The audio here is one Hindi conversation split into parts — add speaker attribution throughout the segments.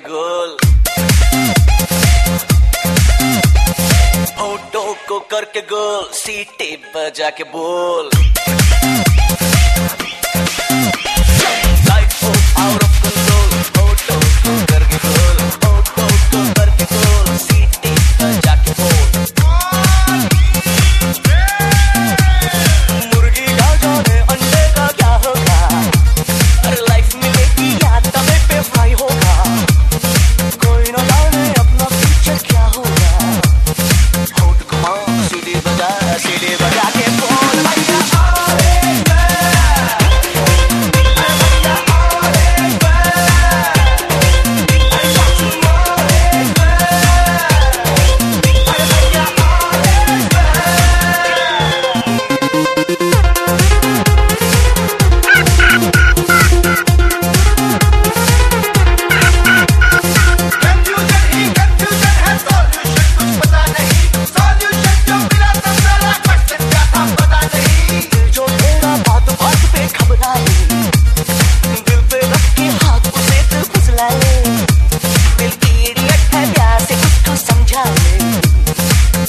Speaker 1: गोल। होटो को करके गोल। सीटी बजा के बोल। Bye.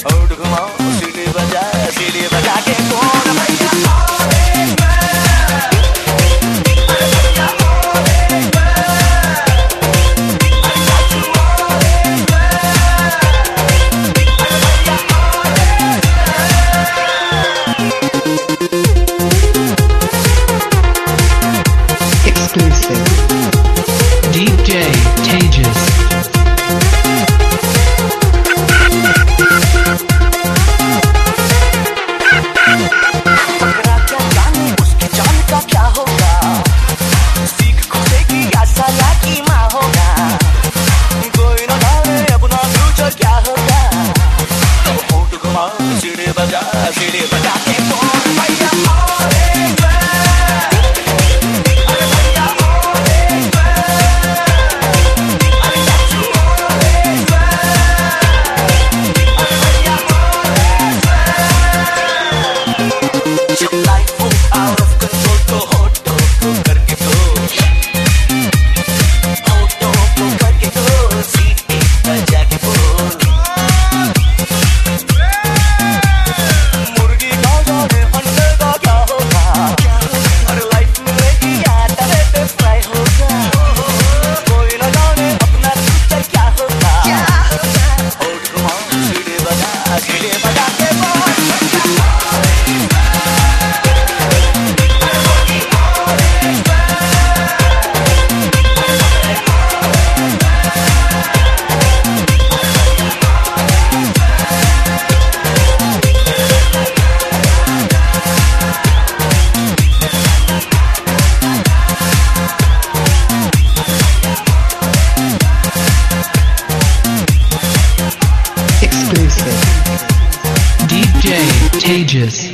Speaker 1: Oh, the but uh, I feel it, but I can't fall.
Speaker 2: DJ Tejas.